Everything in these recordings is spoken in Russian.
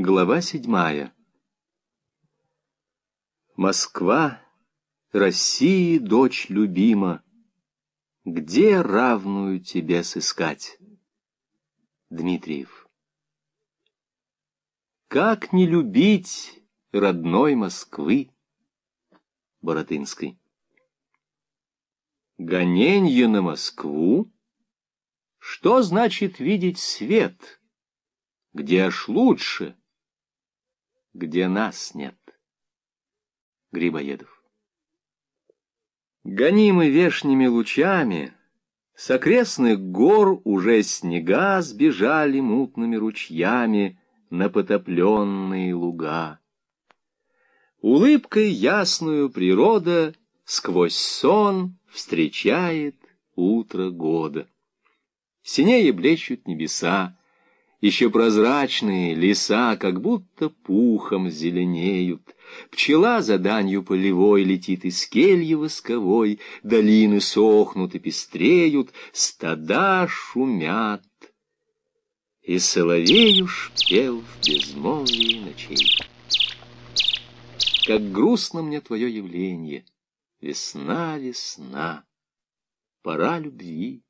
Глава седьмая. Москва, России дочь любима, Где равную тебе сыскать? Дмитриев. Как не любить родной Москвы? Боротынской. Гоненье на Москву? Что значит видеть свет? Где аж лучше? Где нас нет. Грибоедов. Гонимы вешними лучами, с окрестных гор уже снега сбежали мутными ручьями на потопленные луга. Улыбкой ясную природа сквозь сон встречает утро года. Синее блещут небеса, еще прозрачные леса как будто пухом зеленеют. Пчела за данью полевой летит из кельи восковой, Долины сохнут и пестреют, стада шумят. И соловей уж пел в безмолвии ночей. Как грустно мне твое явление, Весна, весна, пора любви.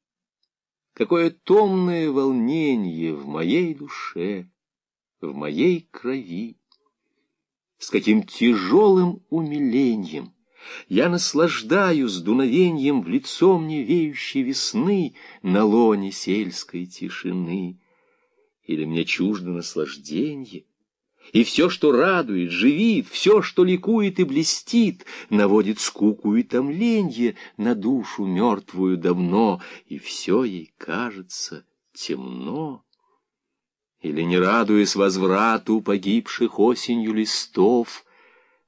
Какое томное волнение в моей душе, в моей крови. С каким тяжелым умилением я наслаждаюсь дуновением в лицо мне веющей весны на лоне сельской тишины. Или мне чуждо наслаждение, и все, что радует, живит, все, что ликует и блестит, наводит скуку и томленье на душу мертвую давно, и все ей кажется темно. Или, не радуясь возврату погибших осенью листов,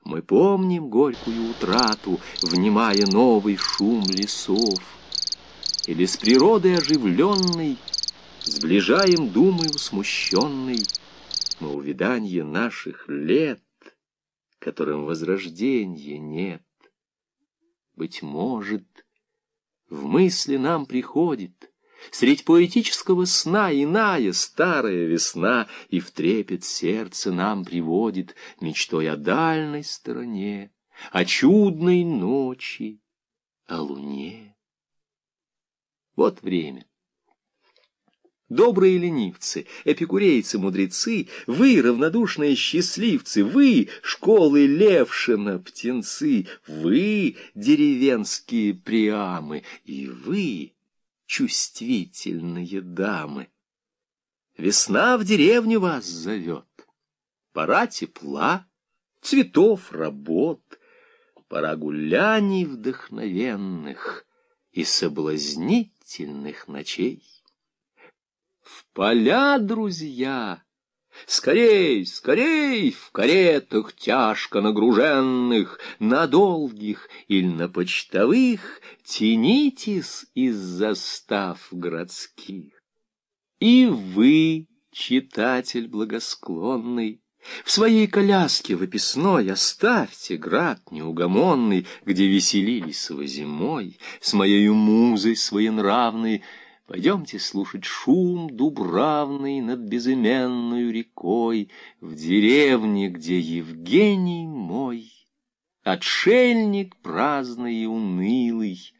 мы помним горькую утрату, внимая новый шум лесов. Или с природой оживленной сближаем думою смущенной но увиданье наших лет, которым возрождения нет. Быть может, в мысли нам приходит Средь поэтического сна иная старая весна И в трепет сердце нам приводит Мечтой о дальней стороне, О чудной ночи, о луне. Вот время. Добрые ленивцы, эпикурейцы-мудрецы, вы, равнодушные счастливцы, вы, школы Левшина, птенцы, вы, деревенские приамы, и вы, чувствительные дамы. Весна в деревню вас зовет, пора тепла, цветов, работ, пора гуляний вдохновенных и соблазнительных ночей. В поля, друзья! Скорей, скорей, в каретах тяжко нагруженных, На долгих или на почтовых Тянитесь из застав городских. И вы, читатель благосклонный, В своей коляске выписной Оставьте град неугомонный, Где веселились вы зимой, С моею музой своенравной, Пойдемте слушать шум дубравный над безыменную рекой В деревне, где Евгений мой, Отшельник праздный и унылый,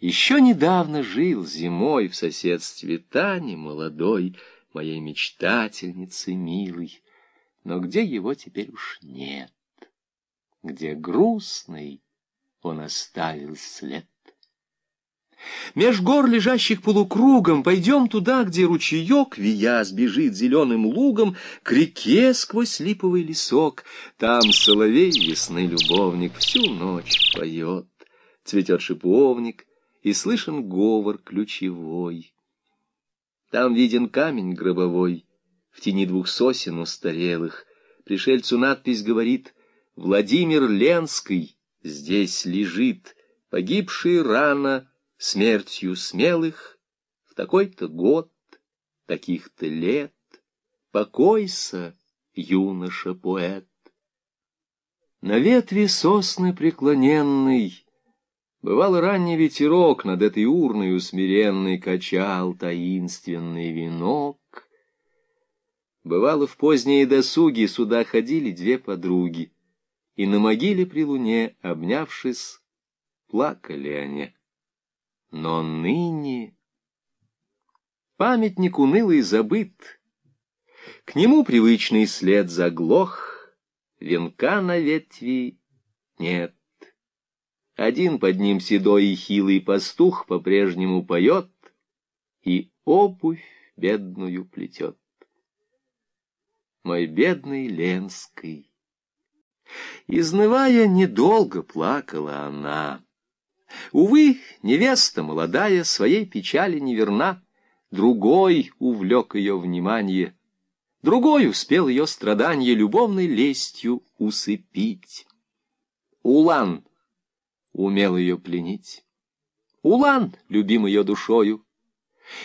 Еще недавно жил зимой В соседстве Тани молодой, Моей мечтательницы милой, Но где его теперь уж нет, Где грустный он оставил след. Меж гор, лежащих полукругом, Пойдем туда, где ручеек, Вия сбежит зеленым лугом К реке сквозь липовый лесок. Там соловей весны любовник Всю ночь поет. Цветет шиповник, И слышен говор ключевой. Там виден камень гробовой, В тени двух сосен устарелых. Пришельцу надпись говорит «Владимир Ленский здесь лежит, погибший рано» смертью смелых в такой-то год, таких-то лет, покойся, юноша-поэт. На ветви сосны преклоненный Бывал ранний ветерок над этой урной усмиренной Качал таинственный венок. Бывало, в поздние досуги сюда ходили две подруги, и на могиле при луне, обнявшись, плакали они. Но ныне памятник унылый забыт, к нему привычный след заглох, венка на ветви нет. Один под ним седой и хилый пастух по-прежнему поет и обувь бедную плетет мой бедный Ленский. Изнывая, недолго плакала она. Увы, невеста молодая своей печали не верна, Другой увлек ее внимание, Другой успел ее страдания любовной лестью усыпить. Улан умел ее пленить. Улан любим ее душою,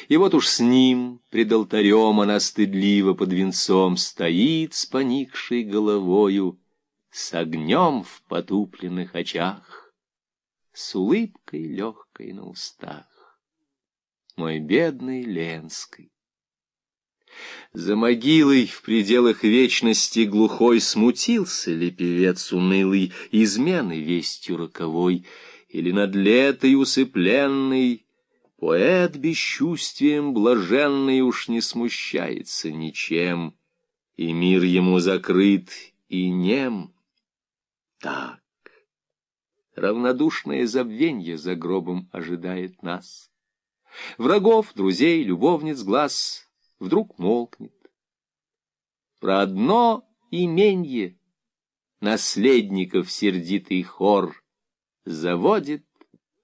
и вот уж с ним пред алтарем она стыдливо под венцом стоит с поникшей головою, с огнем в потупленных очах, с улыбкой легкой на устах. Мой бедный Ленский. За могилой в пределах вечности глухой Смутился ли певец унылый измены вестью роковой, Или над летой усыпленный Поэт бесчувствием блаженный уж не смущается ничем, И мир ему закрыт и нем. Так, равнодушное забвенье за гробом ожидает нас. Врагов, друзей, любовниц глаз вдруг молкнет. Про одно именье наследников сердитый хор заводит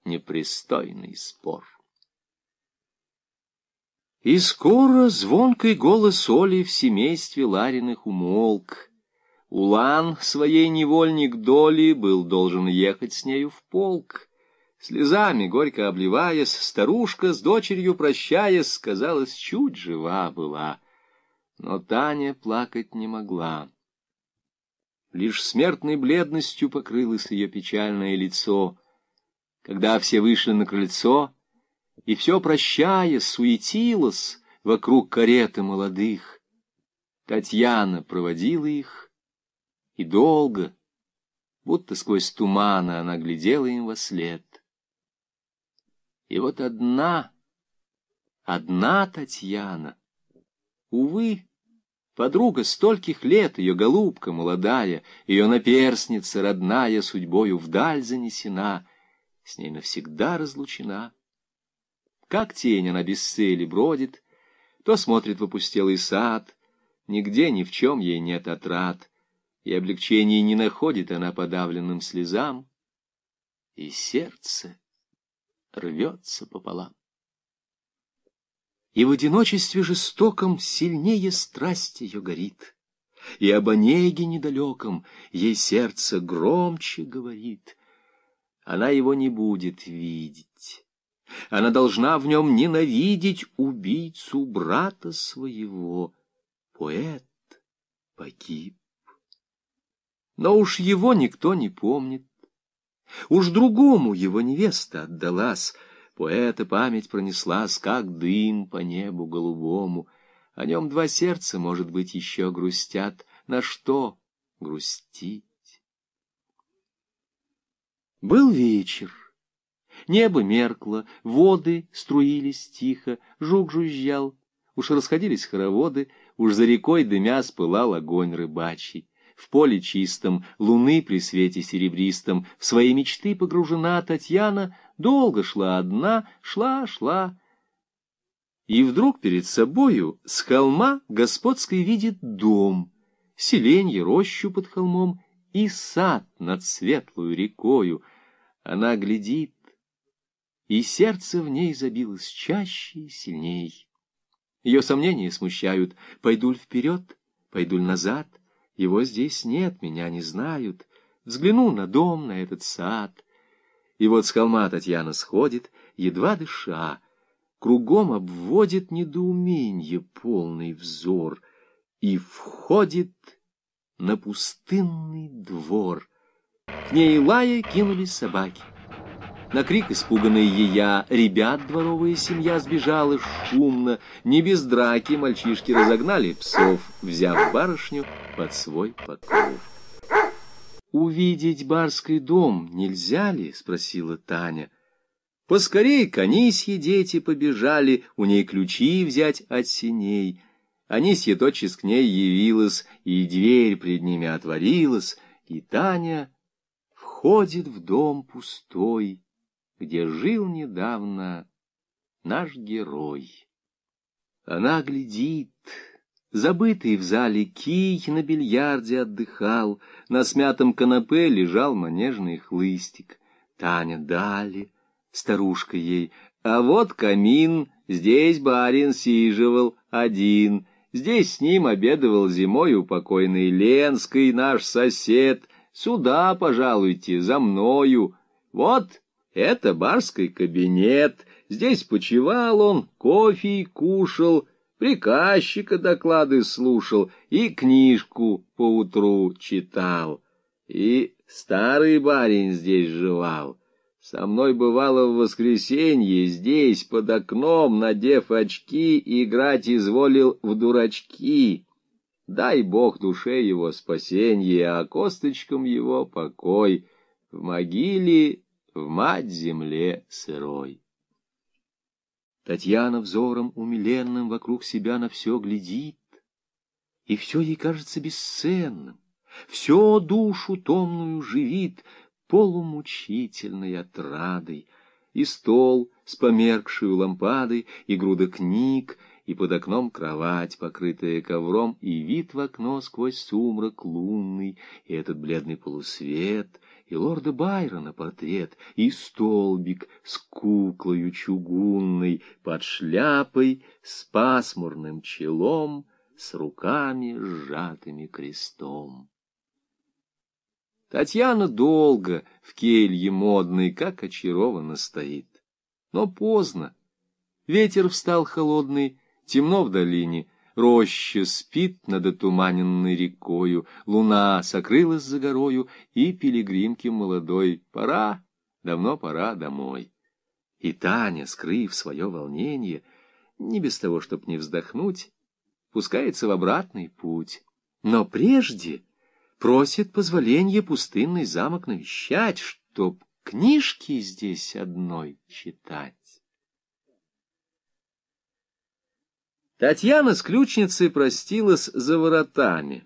непристойный спор. И скоро звонкий голос Оли в семействе Лариных умолк. Улан, своей невольник доли, был должен ехать с нею в полк. Слезами горько обливаясь, старушка с дочерью прощаясь, казалось, чуть жива была. Но Таня плакать не могла. Лишь смертной бледностью покрылось ее печальное лицо. Когда все вышли на крыльцо, и все, прощая, суетилась вокруг кареты молодых. Татьяна проводила их, и долго, будто сквозь тумана, она глядела им во след. И вот одна, одна Татьяна, увы, подруга стольких лет, ее голубка молодая, ее наперсница родная, судьбою вдаль занесена, с ней навсегда разлучена. Как тень она без цели бродит, то смотрит в опустелый сад, нигде ни в чем ей нет отрад, и облегчения не находит она подавленным слезам, и сердце рвется пополам. И в одиночестве жестоком сильнее страсть ее горит, и об Онеге недалеком ей сердце громче говорит. Она его не будет видеть она должна в нем ненавидеть убийцу брата своего. Поэт погиб. Но уж его никто не помнит. Уж другому его невеста отдалась. Поэта память пронеслась, как дым по небу голубому. О нем два сердца, может быть, еще грустят. На что грустить? Был вечер. Небо меркло, воды струились тихо, жук жужжал. Уж расходились хороводы, уж за рекой дымя спылал огонь рыбачий. В поле чистом, луны при свете серебристом, в свои мечты погружена Татьяна, долго шла одна, шла, шла. И вдруг перед собою с холма господской видит дом, селенье, рощу под холмом и сад над светлую рекою. Она глядит, и сердце в ней забилось чаще и сильней. Ее сомнения смущают. Пойду ли вперед, пойду ли назад? Его здесь нет, меня не знают. Взгляну на дом, на этот сад. И вот с холма Татьяна сходит, едва дыша, кругом обводит недоуменье полный взор и входит на пустынный двор. К ней лая кинулись собаки. На крик испуганный ея ребят дворовая семья сбежала шумно. Не без драки мальчишки разогнали псов, взяв барышню под свой покров. «Увидеть барский дом нельзя ли?» — спросила Таня. Поскорей к Анисье дети побежали, у ней ключи взять от синей. Анисья тотчас к ней явилась, и дверь пред ними отворилась, и Таня входит в дом пустой, где жил недавно наш герой. Она глядит, забытый в зале кий на бильярде отдыхал, на смятом канапе лежал манежный хлыстик. Таня дали, старушка ей, а вот камин, здесь барин сиживал один, здесь с ним обедывал зимой у покойной Ленской наш сосед, сюда, пожалуйте, за мною, вот это барский кабинет, здесь почевал он, кофе кушал, приказчика доклады слушал и книжку поутру читал. И старый барин здесь жевал. Со мной бывало в воскресенье, здесь, под окном, надев очки, играть изволил в дурачки. Дай Бог душе его спасенье, а косточкам его покой. В могиле, в мать земле сырой. Татьяна взором умиленным вокруг себя на все глядит, и все ей кажется бесценным, все душу томную живит — полумучительной отрадой, и стол с померкшей лампадой, и груда книг, и под окном кровать, покрытая ковром, и вид в окно сквозь сумрак лунный, и этот бледный полусвет, и лорда Байрона портрет, и столбик с куклою чугунной, под шляпой, с пасмурным челом, с руками сжатыми крестом. Татьяна долго в келье модной, как очарованно стоит. Но поздно. Ветер встал холодный, темно в долине, роща спит над отуманенной рекою, луна сокрылась за горою, и пилигримке молодой пора, давно пора домой. И Таня, скрыв свое волнение, не без того, чтоб не вздохнуть, пускается в обратный путь. Но прежде просит позволения пустынный замок навещать, чтоб книжки здесь одной читать. Татьяна с ключницей простилась за воротами.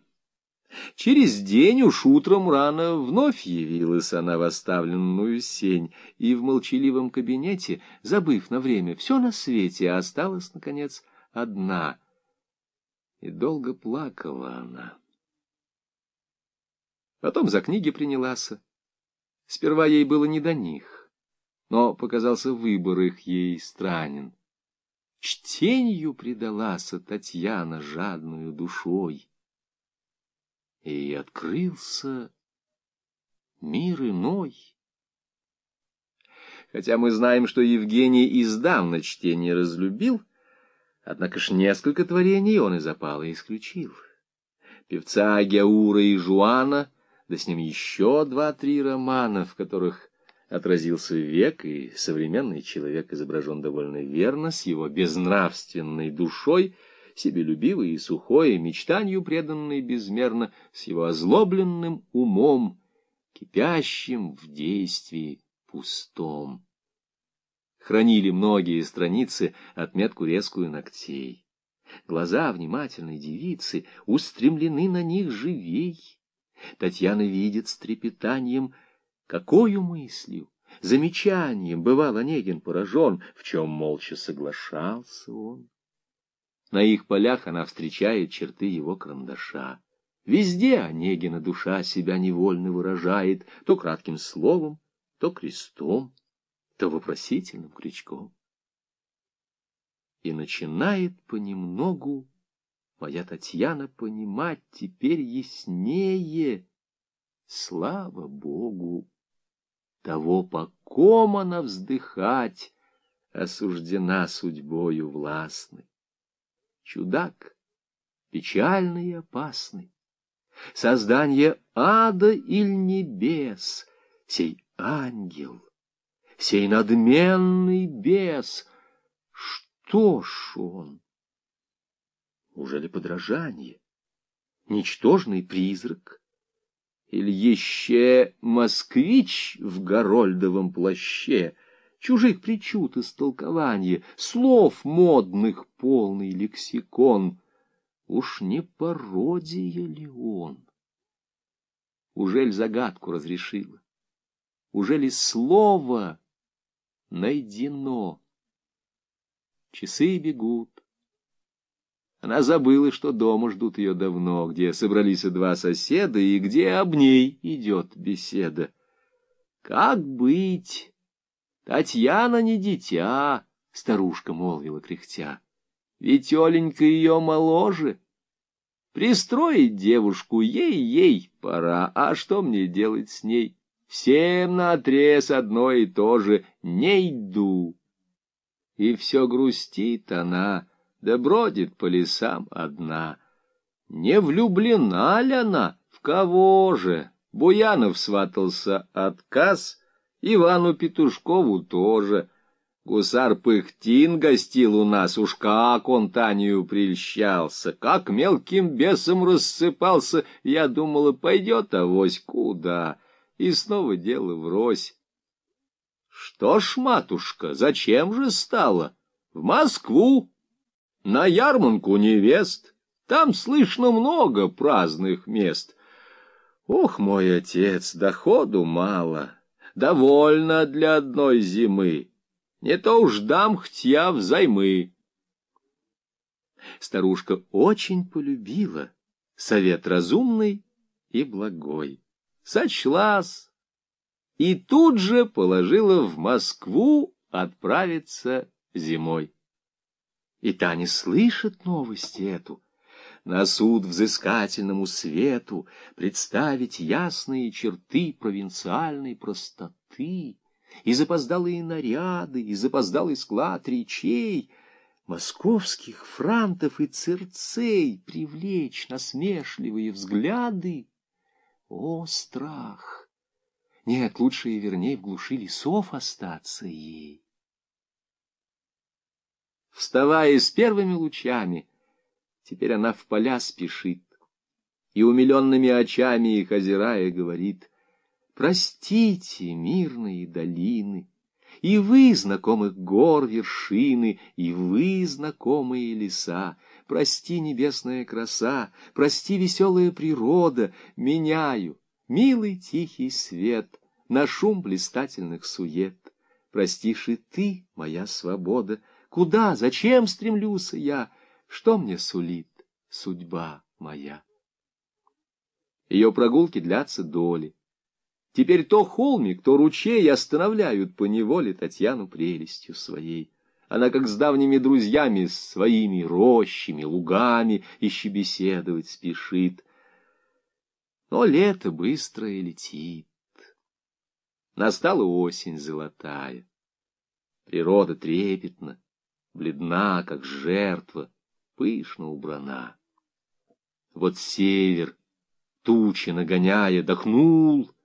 Через день уж утром рано вновь явилась она в оставленную сень, и в молчаливом кабинете, забыв на время все на свете, осталась, наконец, одна. И долго плакала она. Потом за книги принялась. Сперва ей было не до них, но показался выбор их ей странен. Чтенью предалась Татьяна жадную душой. И открылся мир иной. Хотя мы знаем, что Евгений издавна чтение разлюбил, однако ж несколько творений он из опала исключил. Певца Геура и Жуана — да с ним еще два-три романа, в которых отразился век, и современный человек изображен довольно верно, с его безнравственной душой, себелюбивой и сухой, мечтанию преданной безмерно, с его озлобленным умом, кипящим в действии пустом. Хранили многие страницы отметку резкую ногтей. Глаза внимательной девицы устремлены на них живей, Татьяна видит с трепетанием, какою мыслью, замечанием бывал Онегин поражен, в чем молча соглашался он. На их полях она встречает черты его карандаша. Везде Онегина душа себя невольно выражает, то кратким словом, то крестом, то вопросительным крючком. И начинает понемногу моя Татьяна понимать теперь яснее, слава Богу, того, по ком она вздыхать осуждена судьбою властной. Чудак, печальный и опасный, создание ада или небес, сей ангел, сей надменный бес. Что ж он? Ужели подражание? Ничтожный призрак? Или еще москвич в горольдовом плаще, чужих причуд истолкование, слов модных полный лексикон? Уж не пародия ли он? Ужель загадку разрешила? Ужели слово найдено? Часы бегут. Она забыла, что дома ждут ее давно, где собрались два соседа и где об ней идет беседа. Как быть? Татьяна не дитя, старушка молвила кряхтя. Ведь Оленька ее моложе. Пристроить девушку ей-ей пора, а что мне делать с ней? Всем наотрез одно и то же — не иду. И все грустит она, да бродит по лесам одна. Не влюблена ли она? В кого же? Буянов сватался отказ, Ивану Петушкову тоже — Гусар Пыхтин гостил у нас, уж как он Танию прельщался, как мелким бесом рассыпался, я думала, пойдет авось куда, и снова дело врозь. Что ж, матушка, зачем же стало? В Москву, на ярманку невест, там слышно много праздных мест. Ох, мой отец, доходу мало, довольно для одной зимы. Не то уж дам хтя взаймы. Старушка очень полюбила совет разумный и благой. Сочлась и тут же положила в Москву отправиться зимой. И та не слышит новости эту, на суд взыскательному свету представить ясные черты провинциальной простоты, и запоздалые наряды, и запоздалый склад речей, московских франтов и цирцей привлечь насмешливые взгляды. О, страх! Нет, лучше и верней в глуши лесов остаться ей. Вставая с первыми лучами, теперь она в поля спешит, и умиленными очами их озирая говорит — Простите, мирные долины, И вы, знакомых гор вершины, И вы, знакомые леса, Прости, небесная краса, Прости, веселая природа, Меняю, милый тихий свет, На шум блистательных сует. Простишь и ты, моя свобода, Куда, зачем стремлюсь я, Что мне сулит судьба моя? Ее прогулки длятся доли. Теперь то холмик, то ручей остановляют по неволе Татьяну прелестью своей. Она, как с давними друзьями, с своими рощами, лугами, еще беседовать спешит. Но лето быстрое летит. Настала осень золотая. Природа трепетна, бледна, как жертва, пышно убрана. Вот север, тучи нагоняя, дохнул —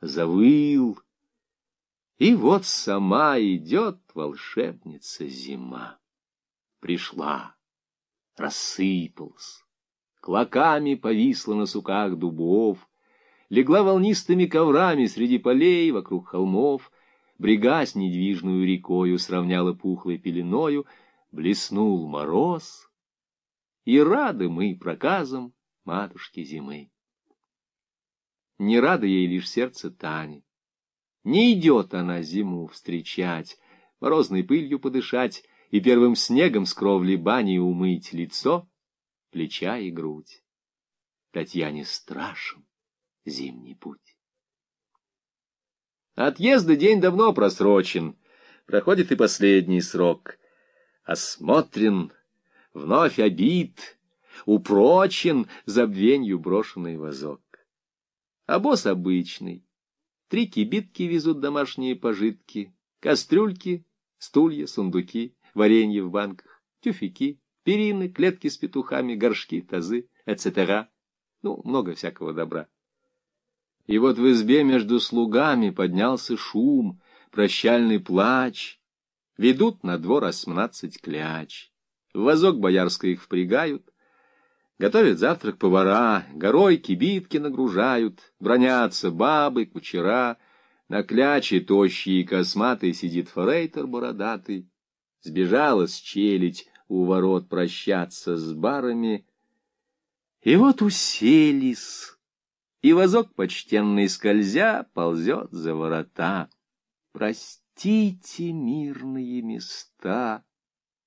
завыл. И вот сама идет волшебница зима. Пришла, рассыпалась, клоками повисла на суках дубов, легла волнистыми коврами среди полей вокруг холмов, брега с недвижную рекою сравняла пухлой пеленою, блеснул мороз, и рады мы проказам матушки зимы. Не рада ей лишь сердце Тани. Не идет она зиму встречать, морозной пылью подышать и первым снегом с кровли бани умыть лицо, плеча и грудь. Татьяне страшен зимний путь. Отъезда день давно просрочен, проходит и последний срок. Осмотрен, вновь обид, упрочен забвенью брошенный вазок. А босс обычный. Три кибитки везут домашние пожитки, кастрюльки, стулья, сундуки, варенье в банках, тюфяки, перины, клетки с петухами, горшки, тазы, etc. Ну, много всякого добра. И вот в избе между слугами поднялся шум, прощальный плач, ведут на двор осмнадцать кляч. В вазок боярской их впрягают, готовят завтрак повара, горой кибитки нагружают, бронятся бабы, кучера, на кляче тощий и косматый сидит форейтер бородатый, сбежалась челядь у ворот прощаться с барами, и вот уселись, и возок почтенный скользя ползет за ворота. Простите, мирные места,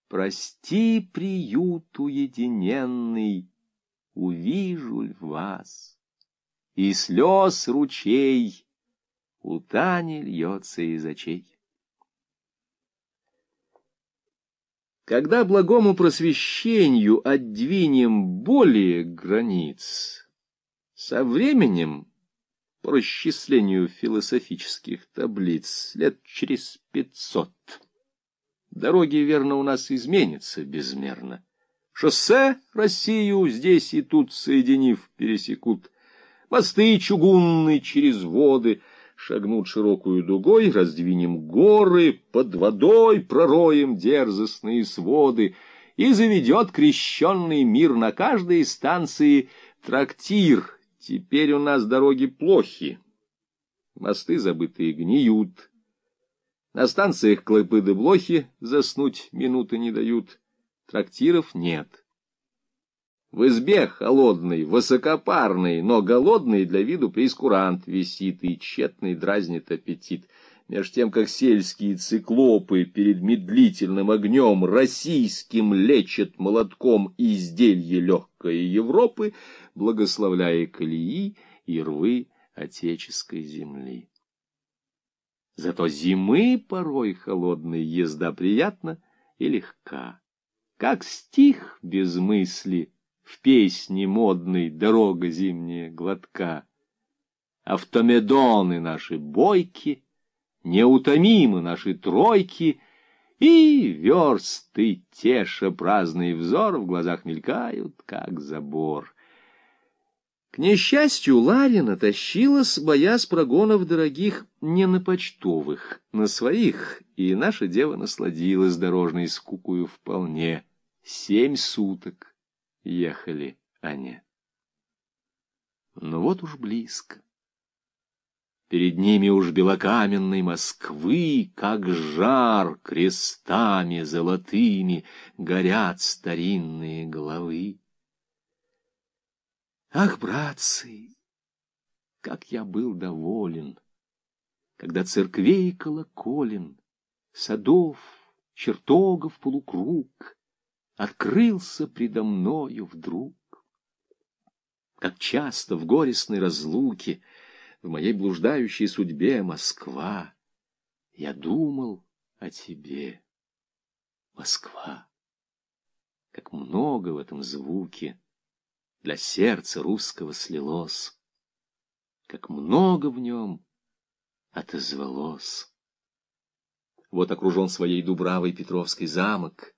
прости, приют уединенный, увижу ль вас, и слез ручей у Тани льется из очей. Когда благому просвещению отдвинем более границ, со временем, по расчислению философических таблиц, лет через пятьсот, дороги, верно, у нас изменятся безмерно. Шоссе Россию здесь и тут, соединив, пересекут. Мосты чугунные через воды — шагнут широкую дугой, раздвинем горы, под водой пророем дерзостные своды, и заведет крещенный мир на каждой станции трактир. Теперь у нас дороги плохи, мосты забытые гниют. На станциях клопы да блохи заснуть минуты не дают, трактиров нет. В избе холодный, высокопарный, но голодный для виду прескурант висит и тщетный дразнит аппетит. Меж тем, как сельские циклопы перед медлительным огнем российским лечат молотком изделие легкой Европы, благословляя колеи и рвы отеческой земли. Зато зимы порой холодной езда приятна и легка, как стих без мысли — в песне модной «Дорога зимняя глотка». Автомедоны наши бойки, неутомимы наши тройки, и версты, теша праздный взор, в глазах мелькают, как забор. К несчастью, Ларина тащилась, боясь прогонов дорогих, не на почтовых, на своих, и наша дева насладилась дорожной скукою вполне. Семь суток ехали они. Но вот уж близко. Перед ними уж белокаменной Москвы, как жар крестами золотыми, горят старинные головы. Ах, братцы, как я был доволен, когда церквей колоколен, садов, чертогов полукруг открылся предо мною вдруг. Как часто в горестной разлуке, в моей блуждающей судьбе Москва, я думал о тебе, Москва. Как много в этом звуке для сердца русского слилось, как много в нем отозвалось. Вот окружен своей дубравой Петровский замок,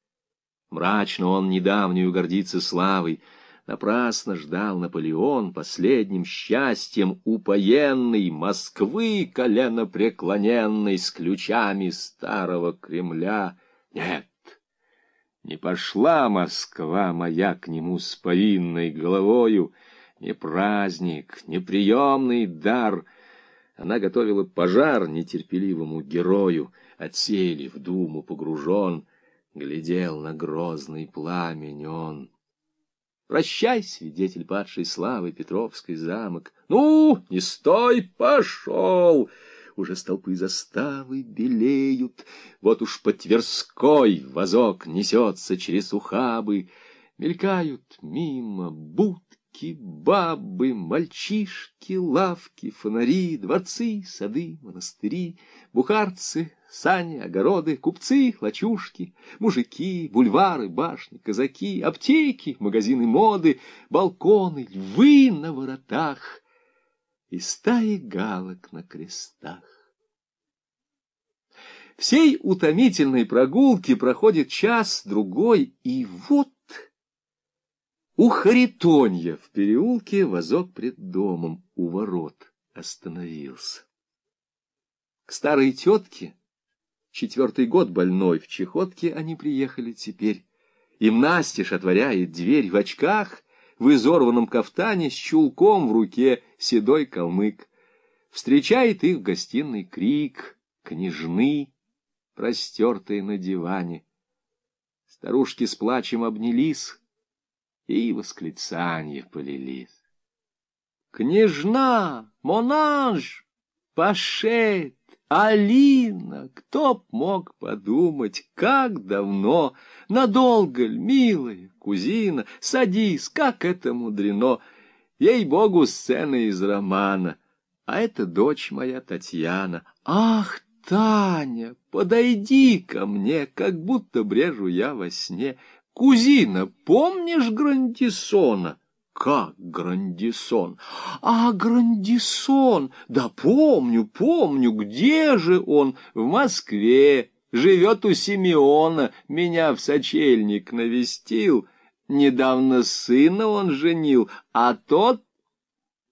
Мрачно он недавнюю гордится славой. Напрасно ждал Наполеон последним счастьем упоенной Москвы коленопреклоненной с ключами старого Кремля. Нет, не пошла Москва моя к нему с повинной головою, не праздник, не приемный дар. Она готовила пожар нетерпеливому герою, отсели в думу погружен — глядел на грозный пламень он. Прощай, свидетель падшей славы, Петровский замок. Ну, не стой, пошел! Уже столпы заставы белеют, Вот уж по Тверской вазок несется через ухабы. Мелькают мимо будки, бабы, мальчишки, лавки, фонари, Дворцы, сады, монастыри, бухарцы, сани, огороды, купцы, лачушки, мужики, бульвары, башни, казаки, аптеки, магазины моды, балконы, львы на воротах и стаи галок на крестах. Всей утомительной прогулки проходит час-другой, и вот у Харитонья в переулке возок пред домом у ворот остановился. К старой тетке, четвертый год больной, в чехотке они приехали теперь. Им настежь отворяет дверь в очках, в изорванном кафтане, с чулком в руке седой калмык. Встречает их в гостиной крик, княжны, простертые на диване. Старушки с плачем обнялись, и восклицания полились. «Княжна! Монанж! Пашет! Алина! Кто б мог подумать, как давно! Надолго ль, милая кузина, садись, как это мудрено! Ей-богу, сцена из романа, а это дочь моя Татьяна. Ах, Таня, подойди ко мне, как будто брежу я во сне. Кузина, помнишь Грандисона? Как Грандисон? А, Грандисон! Да помню, помню, где же он? В Москве. Живет у Симеона, меня в сочельник навестил. Недавно сына он женил, а тот...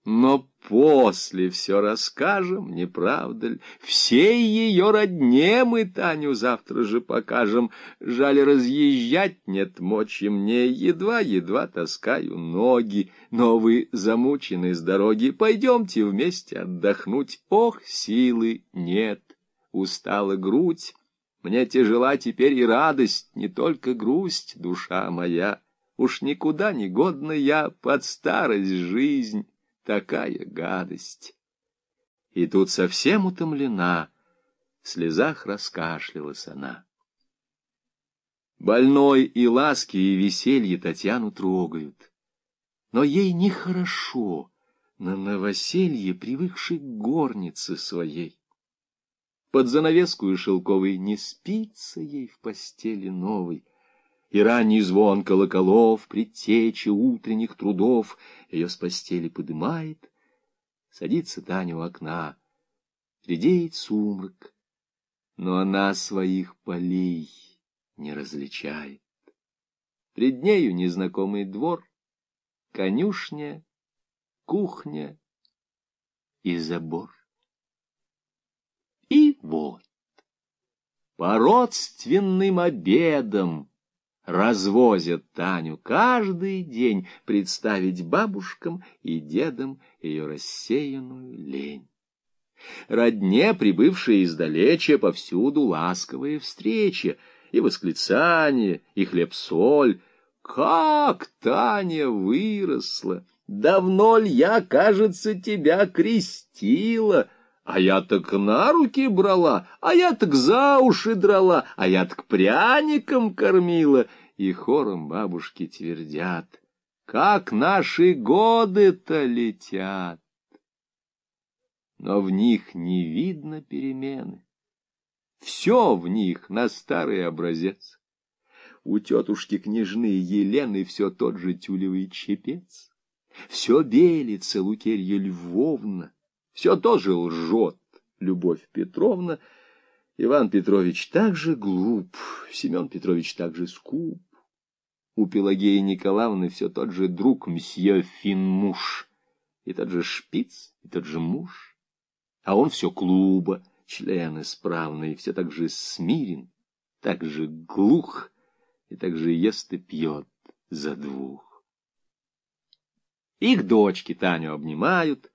Но После все расскажем, не правда ли? Всей ее родне мы Таню завтра же покажем. Жаль, разъезжать нет мочи мне, едва-едва таскаю ноги. Но вы замучены с дороги, пойдемте вместе отдохнуть. Ох, силы нет, устала грудь. Мне тяжела теперь и радость, не только грусть, душа моя. Уж никуда не годна я под старость жизнь такая гадость. И тут совсем утомлена, в слезах раскашлялась она. Больной и ласки, и веселье Татьяну трогают. Но ей нехорошо на новоселье, привыкшей к горнице своей. Под занавеску и шелковой не спится ей в постели новой, и ранний звон колоколов, предтечи утренних трудов ее с постели подымает, садится Таня у окна, редеет сумрак, но она своих полей не различает. Пред нею незнакомый двор, конюшня, кухня и забор. И вот, по родственным обедам, развозят Таню каждый день представить бабушкам и дедам ее рассеянную лень. Родне, прибывшие издалече, повсюду ласковые встречи, и восклицания, и хлеб-соль. Как Таня выросла! Давно ль я, кажется, тебя крестила? А я так на руки брала, а я так за уши драла, а я так пряником кормила — и хором бабушки твердят, как наши годы-то летят. Но в них не видно перемены. Все в них на старый образец. У тетушки княжны Елены все тот же тюлевый чепец. Все белится Лукерья Львовна, все тоже лжет Любовь Петровна. Иван Петрович также глуп, Семен Петрович также скуп. У Пелагеи Николаевны все тот же друг мсье Финмуш, и тот же шпиц, и тот же муж. А он все клуба, член исправный, все так же смирен, так же глух, и так же ест и пьет за двух. Их дочки Таню обнимают,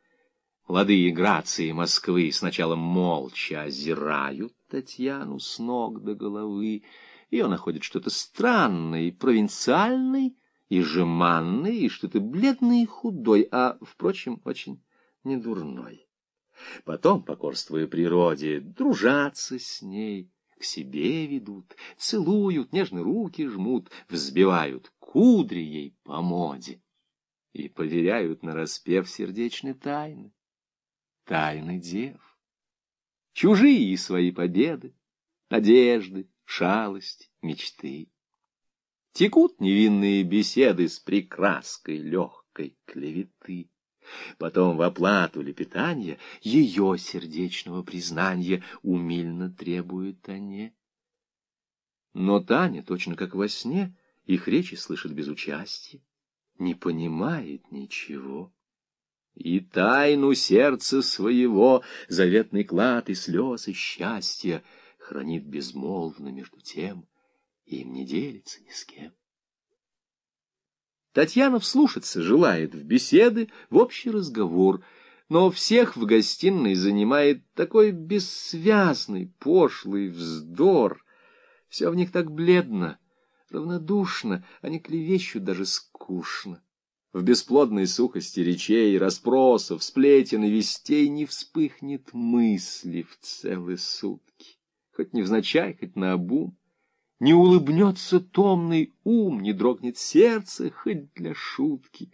молодые грации Москвы сначала молча озирают Татьяну с ног до головы, ее находит что-то странное и провинциальное, и жеманное, и что-то бледное и худой, а, впрочем, очень недурной. Потом, покорствуя природе, дружатся с ней, к себе ведут, целуют, нежно руки жмут, взбивают кудри ей по моде и поверяют нараспев сердечные тайны, тайны дев. Чужие свои победы, надежды, шалость, мечты. Текут невинные беседы с прекраской легкой клеветы. Потом в оплату лепетания ее сердечного признания умильно требует они. Но Таня, точно как во сне, их речи слышит без участия, не понимает ничего. И тайну сердца своего, заветный клад и слез, и счастья хранит безмолвно между тем, им не делится ни с кем. Татьяна вслушаться желает в беседы, в общий разговор, но всех в гостиной занимает такой бессвязный, пошлый вздор. Все в них так бледно, равнодушно, они клевещут даже скучно. В бесплодной сухости речей, расспросов, сплетен и вестей не вспыхнет мысли в целые сутки, хоть невзначай, хоть наобум. Не улыбнется томный ум, не дрогнет сердце, хоть для шутки.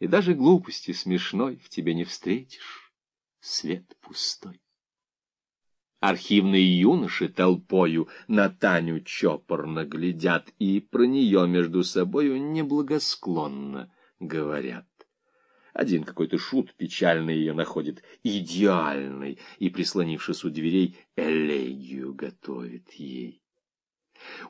И даже глупости смешной в тебе не встретишь, свет пустой. Архивные юноши толпою на Таню чопорно глядят и про нее между собою неблагосклонно говорят. Один какой-то шут печально ее находит, идеальной, и, прислонившись у дверей, элегию готовит ей.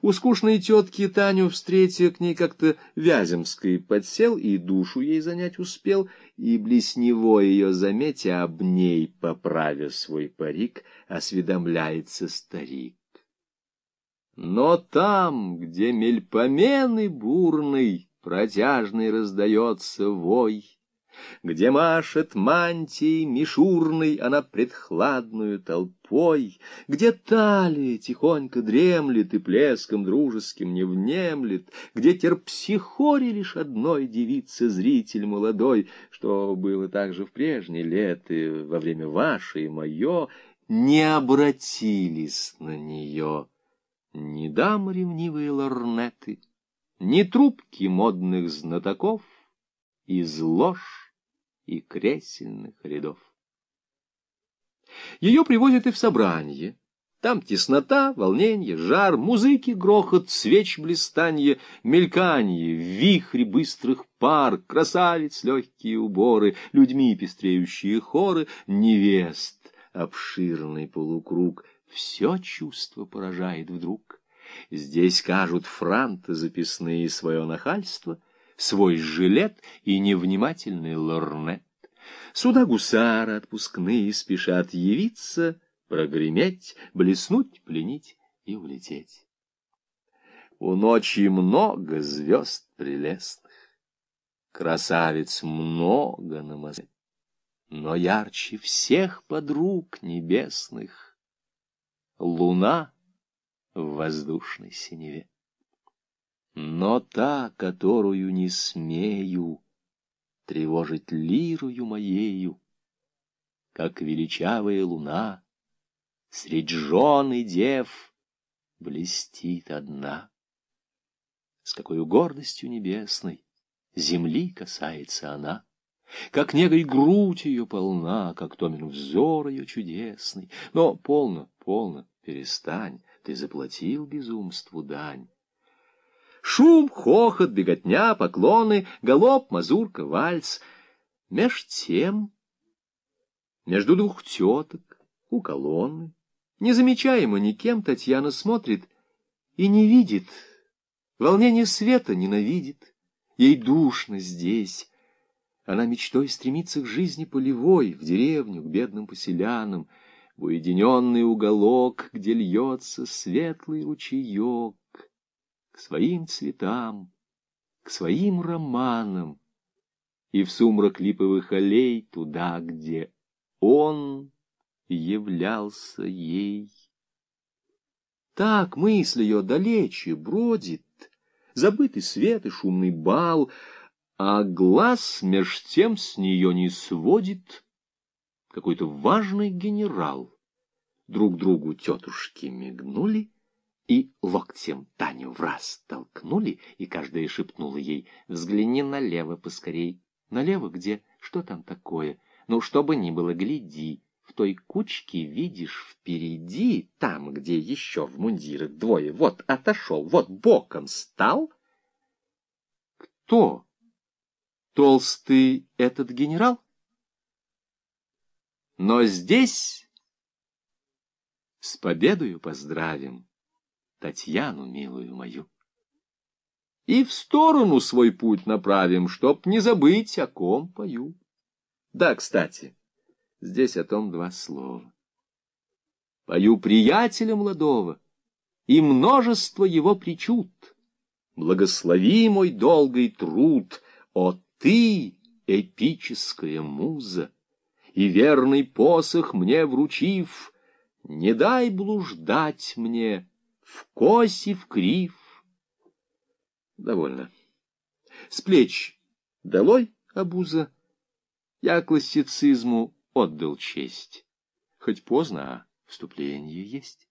У скучной тетки Таню встретил к ней как-то Вяземской подсел и душу ей занять успел, и близ него ее заметя об ней, поправя свой парик, осведомляется старик. Но там, где мельпомены бурный, протяжный раздается вой, где машет мантией мишурной она предхладную толпой, где талия тихонько дремлет и плеском дружеским не внемлет, где терпсихоре лишь одной девица зритель молодой, что было также в прежние леты, во время ваше и мое, не обратились на нее ни дам ревнивые лорнеты, ни трубки модных знатоков из лож и кресельных рядов. Ее привозят и в собрание. Там теснота, волнение, жар, музыки, грохот, свеч блистанье, мельканье, вихри быстрых пар, красавиц, легкие уборы, людьми пестреющие хоры, невест, обширный полукруг. Все чувство поражает вдруг. Здесь кажут франты записные свое нахальство, свой жилет и невнимательный лорнет. Сюда гусары отпускные спешат явиться, прогреметь, блеснуть, пленить и улететь. У ночи много звезд прелестных, красавиц много на мосту, но ярче всех подруг небесных луна — в воздушной синеве. Но та, которую не смею тревожить лирую моею, как величавая луна, средь жен и дев блестит одна. С какой гордостью небесной земли касается она, как негой грудь ее полна, как томен взор ее чудесный. Но полно, полно, перестань, ты заплатил безумству дань. Шум, хохот, беготня, поклоны, галоп, мазурка, вальс. Меж тем, между двух теток, у колонны, незамечаемо никем Татьяна смотрит и не видит, волнение света ненавидит, ей душно здесь. Она мечтой стремится к жизни полевой, в деревню, к бедным поселянам, уединенный уголок, где льется светлый ручеек, к своим цветам, к своим романам и в сумрак липовых аллей туда, где он являлся ей. Так мысль ее далече бродит, забытый свет и шумный бал, а глаз меж тем с нее не сводит — какой-то важный генерал. Друг другу тетушки мигнули и локтем Таню в раз толкнули, и каждая шепнула ей «Взгляни налево поскорей». «Налево где? Что там такое? Ну, что бы ни было, гляди». В той кучке видишь впереди, там, где еще в мундирах двое, вот отошел, вот боком стал. Кто? Толстый этот генерал? Но здесь с победою поздравим Татьяну, милую мою. И в сторону свой путь направим, чтоб не забыть, о ком пою. Да, кстати, здесь о том два слова. Пою приятеля молодого и множество его причуд. Благослови мой долгий труд, о ты, эпическая муза, и верный посох мне вручив, не дай блуждать мне в косе в крив. Довольно. С плеч долой обуза, я классицизму отдал честь. Хоть поздно, а вступление есть.